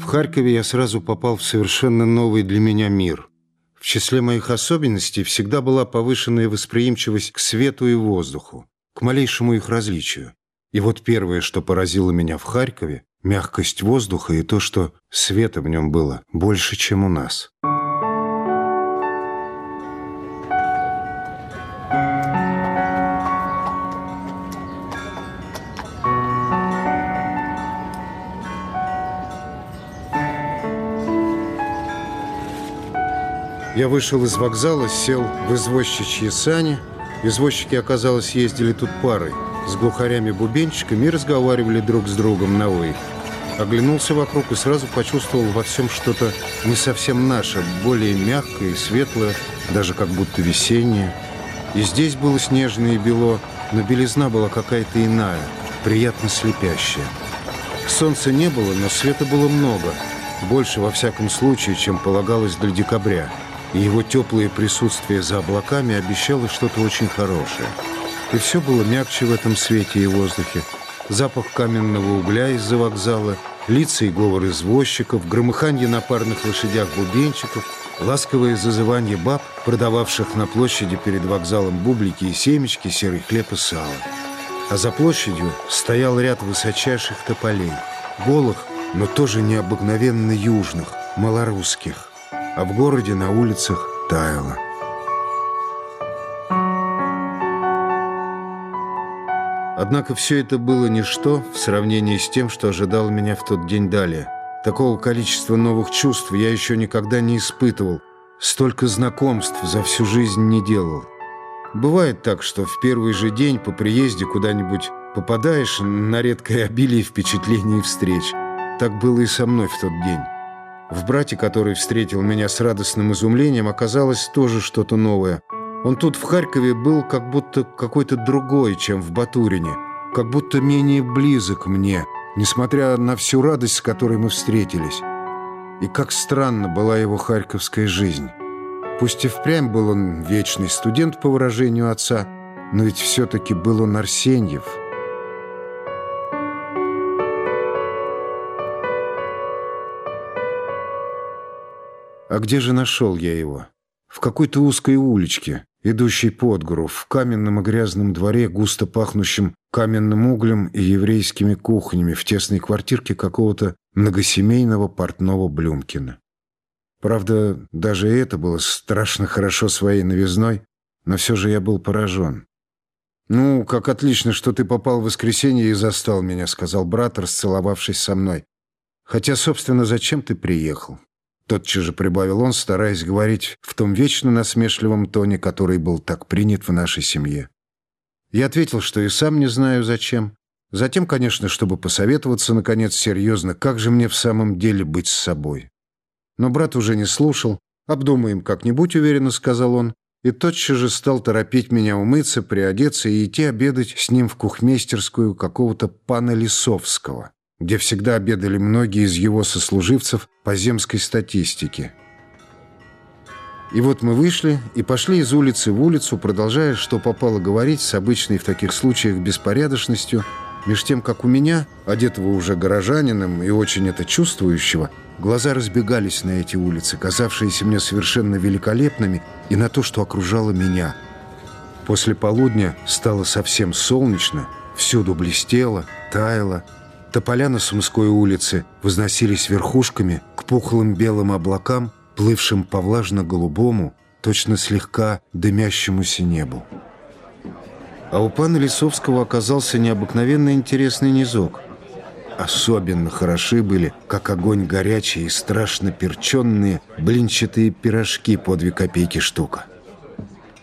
В Харькове я сразу попал в совершенно новый для меня мир. В числе моих особенностей всегда была повышенная восприимчивость к свету и воздуху, к малейшему их различию. И вот первое, что поразило меня в Харькове, мягкость воздуха и то, что света в нем было больше, чем у нас. Я вышел из вокзала, сел в извозчичьи сани. Извозчики, оказалось, ездили тут парой с глухарями-бубенчиками и разговаривали друг с другом на «вы». Оглянулся вокруг и сразу почувствовал во всем что-то не совсем наше, более мягкое и светлое, даже как будто весеннее. И здесь было снежное и бело, но белизна была какая-то иная, приятно слепящая. Солнца не было, но света было много, больше во всяком случае, чем полагалось для декабря и его теплое присутствие за облаками обещало что-то очень хорошее. И все было мягче в этом свете и воздухе. Запах каменного угля из-за вокзала, лица и говор извозчиков, громыханье на парных лошадях бубенчиков, ласковое зазывание баб, продававших на площади перед вокзалом бублики и семечки, серый хлеб и сало. А за площадью стоял ряд высочайших тополей, голых, но тоже необыкновенно южных, малорусских а в городе на улицах таяло. Однако все это было ничто в сравнении с тем, что ожидало меня в тот день далее. Такого количества новых чувств я еще никогда не испытывал. Столько знакомств за всю жизнь не делал. Бывает так, что в первый же день по приезде куда-нибудь попадаешь на редкое обилие впечатлений и встреч. Так было и со мной в тот день. В брате, который встретил меня с радостным изумлением, оказалось тоже что-то новое. Он тут в Харькове был как будто какой-то другой, чем в Батурине, как будто менее близок мне, несмотря на всю радость, с которой мы встретились. И как странно была его харьковская жизнь. Пусть и впрямь был он вечный студент, по выражению отца, но ведь все-таки был он Арсеньев – А где же нашел я его? В какой-то узкой уличке, идущей под гору, в каменном и грязном дворе, густо пахнущем каменным углем и еврейскими кухнями, в тесной квартирке какого-то многосемейного портного Блюмкина. Правда, даже это было страшно хорошо своей новизной, но все же я был поражен. «Ну, как отлично, что ты попал в воскресенье и застал меня», — сказал брат, расцеловавшись со мной. «Хотя, собственно, зачем ты приехал? Тотчас же прибавил он, стараясь говорить в том вечно насмешливом тоне, который был так принят в нашей семье. Я ответил, что и сам не знаю зачем. Затем, конечно, чтобы посоветоваться, наконец, серьезно, как же мне в самом деле быть с собой. Но брат уже не слушал. «Обдумаем как-нибудь», — уверенно сказал он, и тотчас же стал торопить меня умыться, приодеться и идти обедать с ним в кухмейстерскую какого-то пана Лисовского где всегда обедали многие из его сослуживцев по земской статистике. И вот мы вышли и пошли из улицы в улицу, продолжая, что попало говорить с обычной в таких случаях беспорядочностью, меж тем, как у меня, одетого уже горожанином и очень это чувствующего, глаза разбегались на эти улицы, казавшиеся мне совершенно великолепными, и на то, что окружало меня. После полудня стало совсем солнечно, всюду блестело, таяло, Тополя на Сумской улице возносились верхушками к пухлым белым облакам, плывшим по влажно-голубому, точно слегка дымящемуся небу. А у пана Лисовского оказался необыкновенно интересный низок. Особенно хороши были, как огонь горячий и страшно перченные блинчатые пирожки по две копейки штука.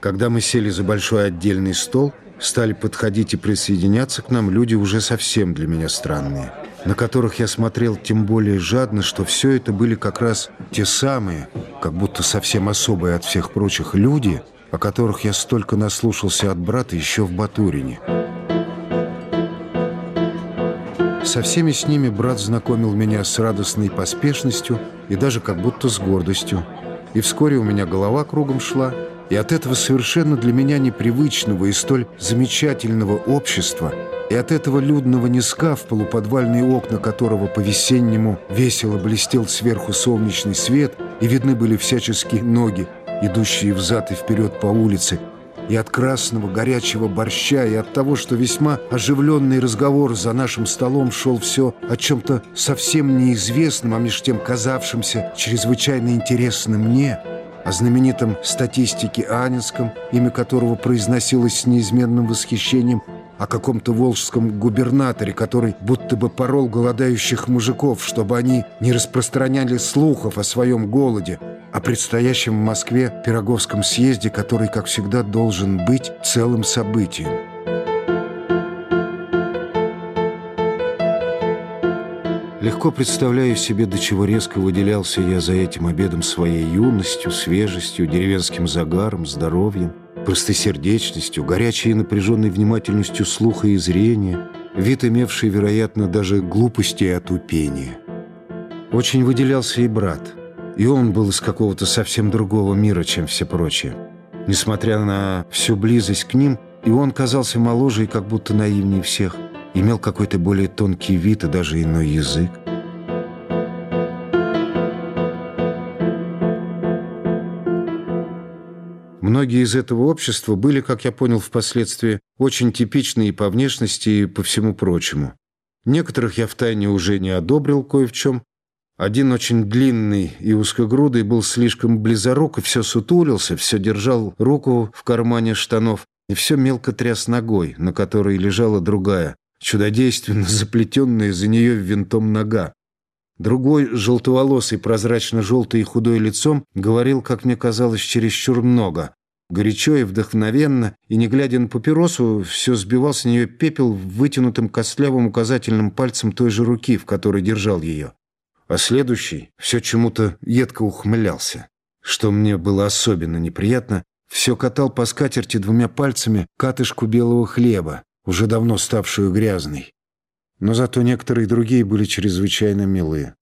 Когда мы сели за большой отдельный стол – стали подходить и присоединяться к нам люди уже совсем для меня странные, на которых я смотрел тем более жадно, что все это были как раз те самые, как будто совсем особые от всех прочих люди, о которых я столько наслушался от брата еще в Батурине. Со всеми с ними брат знакомил меня с радостной поспешностью и даже как будто с гордостью. И вскоре у меня голова кругом шла, И от этого совершенно для меня непривычного и столь замечательного общества, и от этого людного низка, в полуподвальные окна которого по-весеннему весело блестел сверху солнечный свет, и видны были всяческие ноги, идущие взад и вперед по улице, и от красного горячего борща, и от того, что весьма оживленный разговор за нашим столом шел все о чем-то совсем неизвестном, а меж тем казавшемся чрезвычайно интересным мне, о знаменитом статистике Анинском, имя которого произносилось с неизменным восхищением, о каком-то волжском губернаторе, который будто бы порол голодающих мужиков, чтобы они не распространяли слухов о своем голоде, о предстоящем в Москве Пироговском съезде, который, как всегда, должен быть целым событием. Легко представляю себе, до чего резко выделялся я за этим обедом своей юностью, свежестью, деревенским загаром, здоровьем простосердечностью, горячей и напряженной внимательностью слуха и зрения, вид имевший, вероятно, даже глупости и отупения. Очень выделялся и брат, и он был из какого-то совсем другого мира, чем все прочие. Несмотря на всю близость к ним, и он казался моложе и как будто наивнее всех, имел какой-то более тонкий вид и даже иной язык. Многие из этого общества были, как я понял впоследствии, очень типичны и по внешности, и по всему прочему. Некоторых я втайне уже не одобрил кое в чем. Один очень длинный и узкогрудый был слишком близорук и все сутулился, все держал руку в кармане штанов и все мелко тряс ногой, на которой лежала другая, чудодейственно заплетенная за нее винтом нога. Другой, желтоволосый, прозрачно-желтый и худой лицом, говорил, как мне казалось, чересчур много. Горячо и вдохновенно, и, не глядя на папиросу, все сбивал с нее пепел вытянутым костлявым указательным пальцем той же руки, в которой держал ее. А следующий все чему-то едко ухмылялся. Что мне было особенно неприятно, все катал по скатерти двумя пальцами катышку белого хлеба, уже давно ставшую грязной. Но зато некоторые другие были чрезвычайно милые.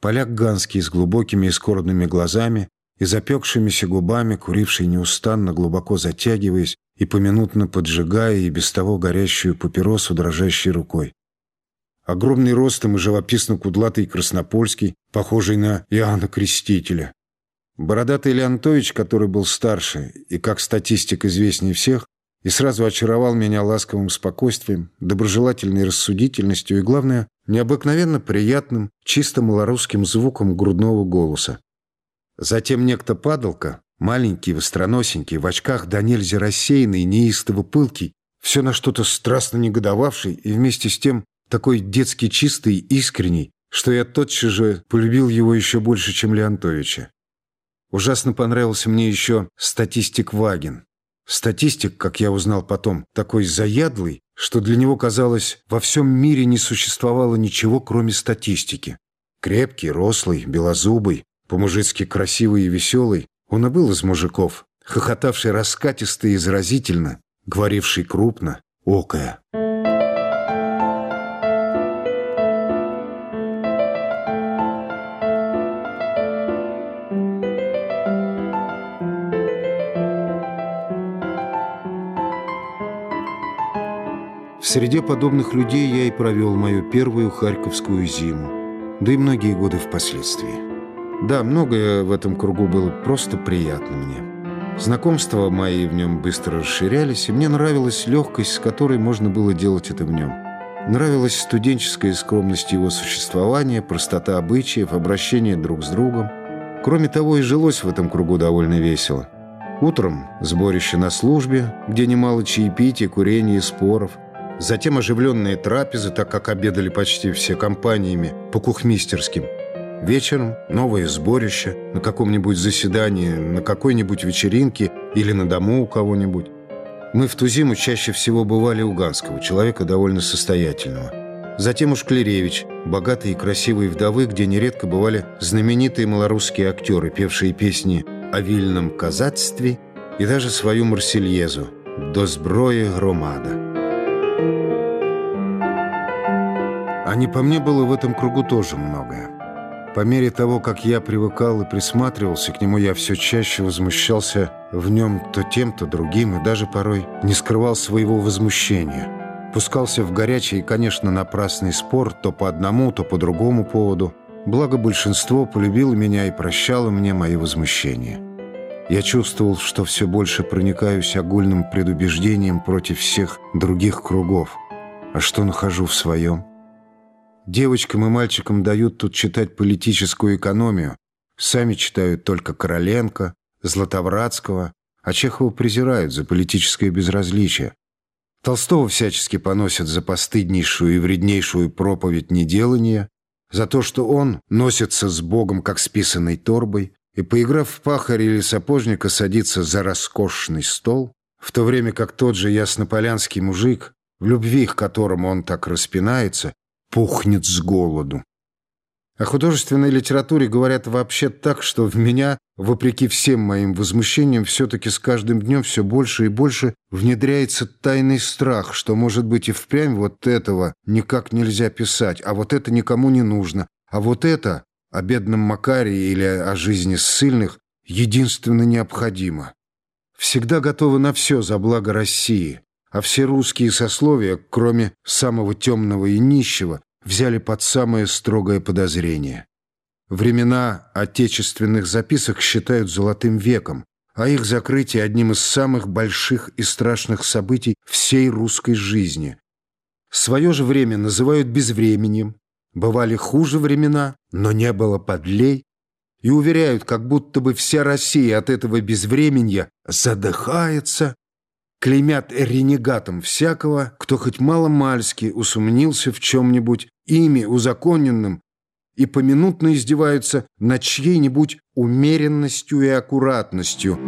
Поляк Ганский с глубокими и скорбными глазами и запекшимися губами, куривший неустанно, глубоко затягиваясь и поминутно поджигая и без того горящую папиросу дрожащей рукой. Огромный ростом и живописно кудлатый Краснопольский, похожий на Иоанна Крестителя. Бородатый Леонтович, который был старше и, как статистик, известнее всех, и сразу очаровал меня ласковым спокойствием, доброжелательной рассудительностью и, главное, необыкновенно приятным, чисто малорусским звуком грудного голоса. Затем некто падалка, маленький, востроносенький, в очках да нельзя рассеянный, неистово пылкий, все на что-то страстно негодовавший и вместе с тем такой детски чистый, искренний, что я тотчас же полюбил его еще больше, чем Леонтовича. Ужасно понравился мне еще статистик Вагин. Статистик, как я узнал потом, такой заядлый, что для него, казалось, во всем мире не существовало ничего, кроме статистики. Крепкий, рослый, белозубый, по-мужицки красивый и веселый, он и был из мужиков, хохотавший раскатисто и заразительно, говоривший крупно, окая. В среде подобных людей я и провел мою первую харьковскую зиму, да и многие годы впоследствии. Да, многое в этом кругу было просто приятно мне. Знакомства мои в нем быстро расширялись, и мне нравилась легкость, с которой можно было делать это в нем. Нравилась студенческая скромность его существования, простота обычаев, обращение друг с другом. Кроме того, и жилось в этом кругу довольно весело. Утром сборище на службе, где немало чаепития, курения и споров – Затем оживленные трапезы, так как обедали почти все компаниями по кухмистерским. Вечером новое сборище на каком-нибудь заседании, на какой-нибудь вечеринке или на дому у кого-нибудь. Мы в ту зиму чаще всего бывали у Ганского, человека довольно состоятельного. Затем у Шклеревич, богатые и красивые вдовы, где нередко бывали знаменитые малорусские актеры, певшие песни о вильном казацтве и даже свою Марсельезу «До сброи громада». А не по мне было в этом кругу тоже многое. По мере того, как я привыкал и присматривался к нему, я все чаще возмущался в нем то тем, то другим, и даже порой не скрывал своего возмущения. Пускался в горячий конечно, напрасный спор то по одному, то по другому поводу. Благо большинство полюбило меня и прощало мне мои возмущения. Я чувствовал, что все больше проникаюсь огульным предубеждением против всех других кругов. А что нахожу в своем? Девочкам и мальчикам дают тут читать политическую экономию. Сами читают только Короленко, Златовратского, а Чехова презирают за политическое безразличие. Толстого всячески поносят за постыднейшую и вреднейшую проповедь неделания, за то, что он носится с Богом, как с торбой, и, поиграв в пахаря или сапожника, садится за роскошный стол, в то время как тот же яснополянский мужик, в любви к которому он так распинается, пухнет с голоду. О художественной литературе говорят вообще так, что в меня, вопреки всем моим возмущениям, все-таки с каждым днем все больше и больше внедряется тайный страх, что, может быть, и впрямь вот этого никак нельзя писать, а вот это никому не нужно, а вот это о бедном Макаре или о жизни ссыльных единственно необходимо. Всегда готова на все за благо России, а все русские сословия, кроме самого темного и нищего, взяли под самое строгое подозрение. Времена отечественных записок считают золотым веком, а их закрытие одним из самых больших и страшных событий всей русской жизни. Свое же время называют безвременем, бывали хуже времена, но не было подлей, и уверяют, как будто бы вся Россия от этого безвременья задыхается клеймят ренегатом всякого, кто хоть мало-мальски усомнился в чем-нибудь ими узаконенным и поминутно издеваются над чьей-нибудь умеренностью и аккуратностью.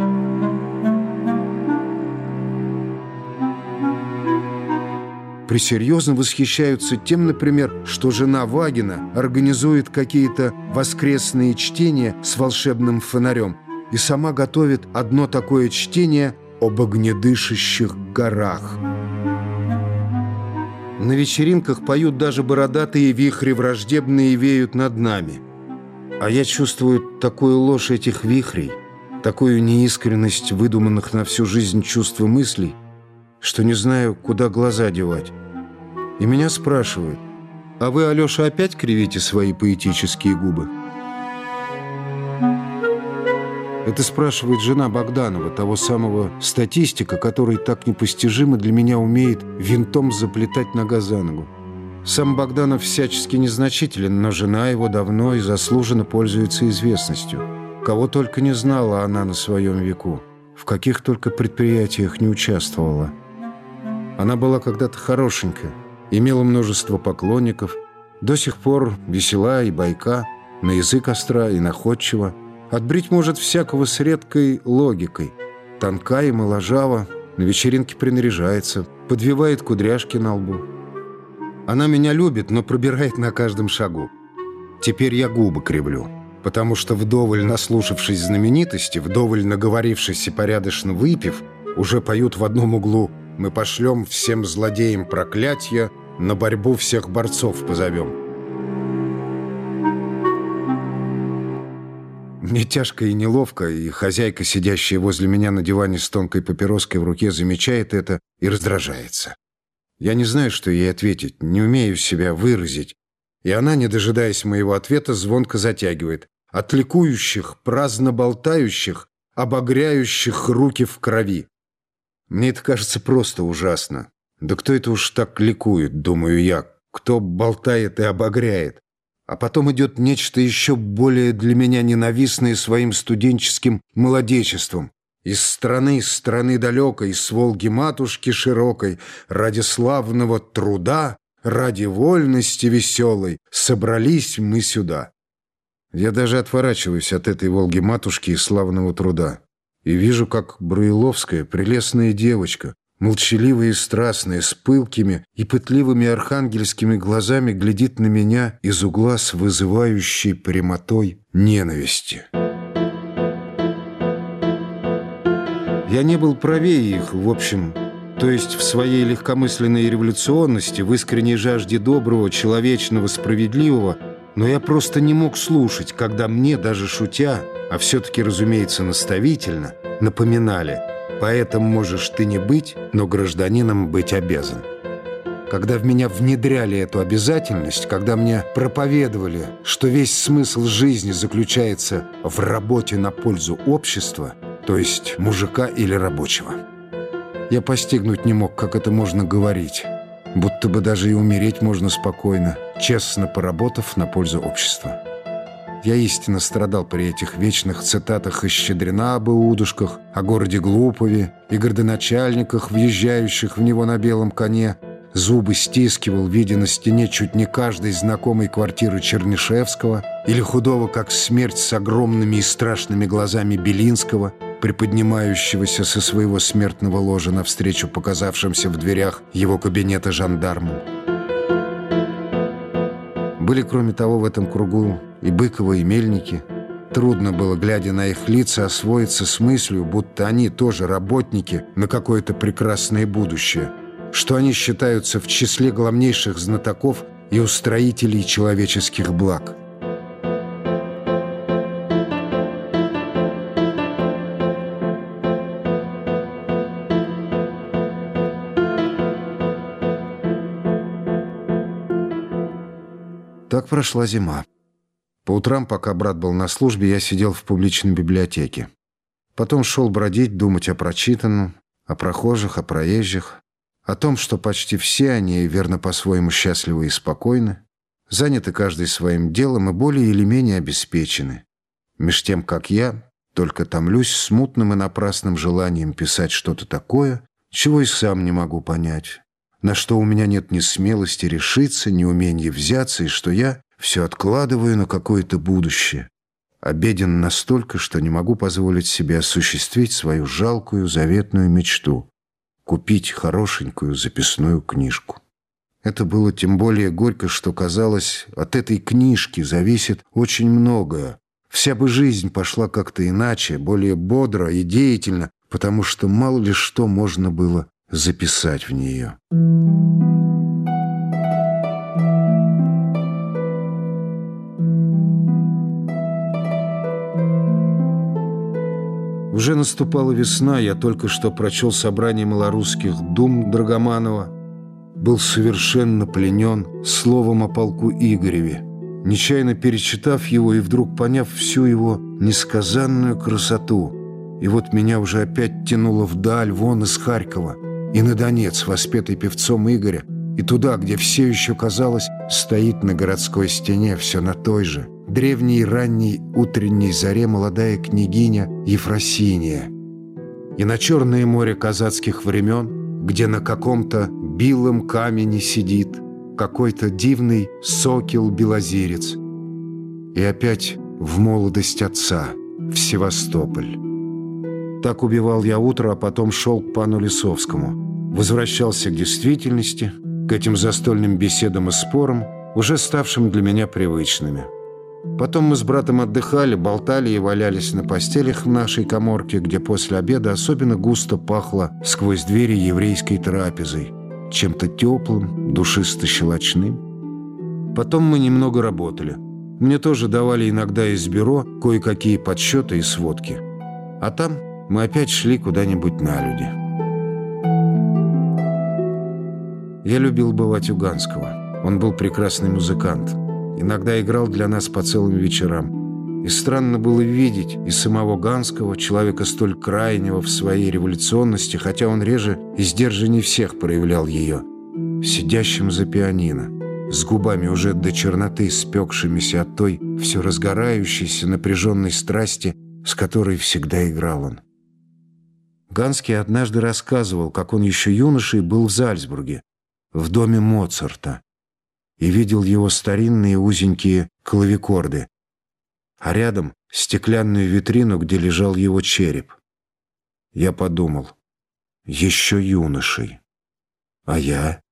Присерьезно восхищаются тем, например, что жена Вагина организует какие-то воскресные чтения с волшебным фонарем и сама готовит одно такое чтение – об огнедышащих горах. На вечеринках поют даже бородатые вихри, враждебные веют над нами. А я чувствую такую ложь этих вихрей, такую неискренность выдуманных на всю жизнь чувств и мыслей, что не знаю, куда глаза девать. И меня спрашивают, а вы, Алеша, опять кривите свои поэтические губы? Это спрашивает жена Богданова, того самого статистика, который так непостижимо для меня умеет винтом заплетать нога за ногу. Сам Богданов всячески незначителен, но жена его давно и заслуженно пользуется известностью. Кого только не знала она на своем веку, в каких только предприятиях не участвовала. Она была когда-то хорошенькая, имела множество поклонников, до сих пор весела и байка, на язык остра и находчива, Отбрить может всякого с редкой логикой. Тонка и моложава, на вечеринке принаряжается, подвивает кудряшки на лбу. Она меня любит, но пробирает на каждом шагу. Теперь я губы кривлю, потому что вдоволь наслушавшись знаменитости, вдоволь наговорившись и порядочно выпив, уже поют в одном углу «Мы пошлем всем злодеям проклятия, на борьбу всех борцов позовем». Мне тяжко и неловко, и хозяйка, сидящая возле меня на диване с тонкой папироской в руке, замечает это и раздражается. Я не знаю, что ей ответить, не умею себя выразить. И она, не дожидаясь моего ответа, звонко затягивает. От ликующих, праздно болтающих, обогряющих руки в крови. Мне это кажется просто ужасно. Да кто это уж так ликует, думаю я, кто болтает и обогряет? А потом идет нечто еще более для меня ненавистное своим студенческим молодечеством. Из страны, из страны далекой, с Волги-матушки широкой, ради славного труда, ради вольности веселой, собрались мы сюда. Я даже отворачиваюсь от этой Волги-матушки и славного труда. И вижу, как Бруиловская, прелестная девочка, молчаливая и страстная, с пылкими и пытливыми архангельскими глазами глядит на меня из угла с вызывающей прямотой ненависти. Я не был правее их, в общем, то есть в своей легкомысленной революционности, в искренней жажде доброго, человечного, справедливого, Но я просто не мог слушать, когда мне, даже шутя, а все-таки, разумеется, наставительно, напоминали «Поэтому можешь ты не быть, но гражданином быть обязан». Когда в меня внедряли эту обязательность, когда мне проповедовали, что весь смысл жизни заключается в работе на пользу общества, то есть мужика или рабочего. Я постигнуть не мог, как это можно говорить, будто бы даже и умереть можно спокойно, честно поработав на пользу общества. Я истинно страдал при этих вечных цитатах из Щедрина об Иудушках, о городе Глупове и городоначальниках, въезжающих в него на белом коне, Зубы стискивал, видя на стене чуть не каждой знакомой квартиры Чернышевского или худого, как смерть, с огромными и страшными глазами Белинского, приподнимающегося со своего смертного ложа навстречу показавшимся в дверях его кабинета жандармам. Были, кроме того, в этом кругу и Быкова, и Мельники. Трудно было, глядя на их лица, освоиться с мыслью, будто они тоже работники на какое-то прекрасное будущее – что они считаются в числе главнейших знатоков и устроителей человеческих благ. Так прошла зима. По утрам, пока брат был на службе, я сидел в публичной библиотеке. Потом шел бродить, думать о прочитанном, о прохожих, о проезжих, о том, что почти все они, верно по-своему счастливы и спокойны, заняты каждый своим делом и более или менее обеспечены. Меж тем, как я, только томлюсь смутным и напрасным желанием писать что-то такое, чего и сам не могу понять, на что у меня нет ни смелости решиться, ни умения взяться, и что я все откладываю на какое-то будущее. Обеден настолько, что не могу позволить себе осуществить свою жалкую заветную мечту купить хорошенькую записную книжку. Это было тем более горько, что, казалось, от этой книжки зависит очень многое. Вся бы жизнь пошла как-то иначе, более бодро и деятельно, потому что мало ли что можно было записать в нее. Уже наступала весна, я только что прочел собрание малорусских дум Драгоманова, был совершенно пленен словом о полку Игореве, нечаянно перечитав его и вдруг поняв всю его несказанную красоту. И вот меня уже опять тянуло вдаль, вон из Харькова, и на Донец, воспетый певцом Игоря, и туда, где все еще, казалось, стоит на городской стене, все на той же – древней ранней утренней заре молодая княгиня Ефросиния. И на Черное море казацких времен, где на каком-то билом камне сидит какой-то дивный сокел-белозерец. И опять в молодость отца, в Севастополь. Так убивал я утро, а потом шел к пану Лисовскому. Возвращался к действительности, к этим застольным беседам и спорам, уже ставшим для меня привычными. Потом мы с братом отдыхали, болтали и валялись на постелях в нашей коморке, где после обеда особенно густо пахло сквозь двери еврейской трапезой, чем-то теплым, душисто-щелочным. Потом мы немного работали. Мне тоже давали иногда из бюро кое-какие подсчеты и сводки. А там мы опять шли куда-нибудь на люди. Я любил бывать у Ганского. Он был прекрасный музыкант. Иногда играл для нас по целым вечерам. И странно было видеть и самого Ганского, человека столь крайнего в своей революционности, хотя он реже и сдержаннее всех проявлял ее, сидящим за пианино, с губами уже до черноты спекшимися от той все разгорающейся напряженной страсти, с которой всегда играл он. Ганский однажды рассказывал, как он еще юношей был в Зальцбурге, в доме Моцарта и видел его старинные узенькие клавикорды, а рядом стеклянную витрину, где лежал его череп. Я подумал, еще юношей. А я?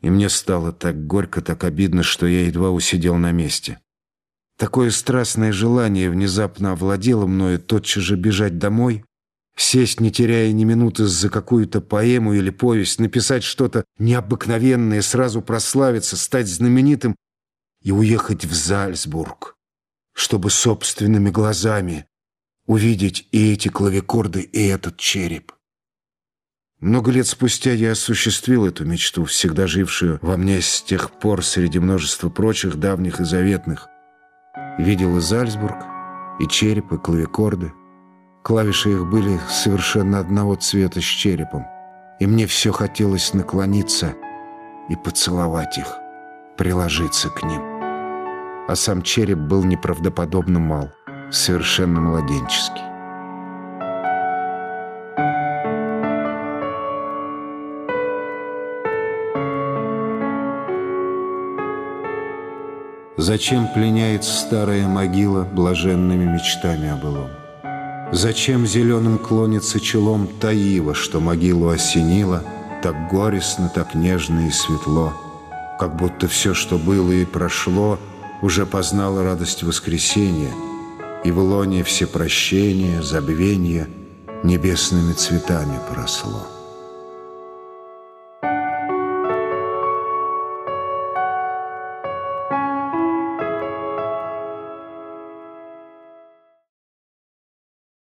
И мне стало так горько, так обидно, что я едва усидел на месте. Такое страстное желание внезапно овладело мною тотчас же бежать домой Сесть, не теряя ни минуты за какую-то поэму или повесть, написать что-то необыкновенное, сразу прославиться, стать знаменитым и уехать в Зальцбург, чтобы собственными глазами увидеть и эти клавикорды, и этот череп. Много лет спустя я осуществил эту мечту, всегда жившую во мне с тех пор среди множества прочих давних и заветных. Видел и Зальцбург, и череп, и клавикорды. Клавиши их были совершенно одного цвета с черепом, и мне все хотелось наклониться и поцеловать их, приложиться к ним. А сам череп был неправдоподобно мал, совершенно младенческий. Зачем пленяет старая могила блаженными мечтами о былом? Зачем зеленым клонится челом таива, что могилу осенило, так горестно, так нежно и светло, как будто все, что было и прошло, уже познало радость воскресения, и в лоне все прощения, забвения небесными цветами поросло.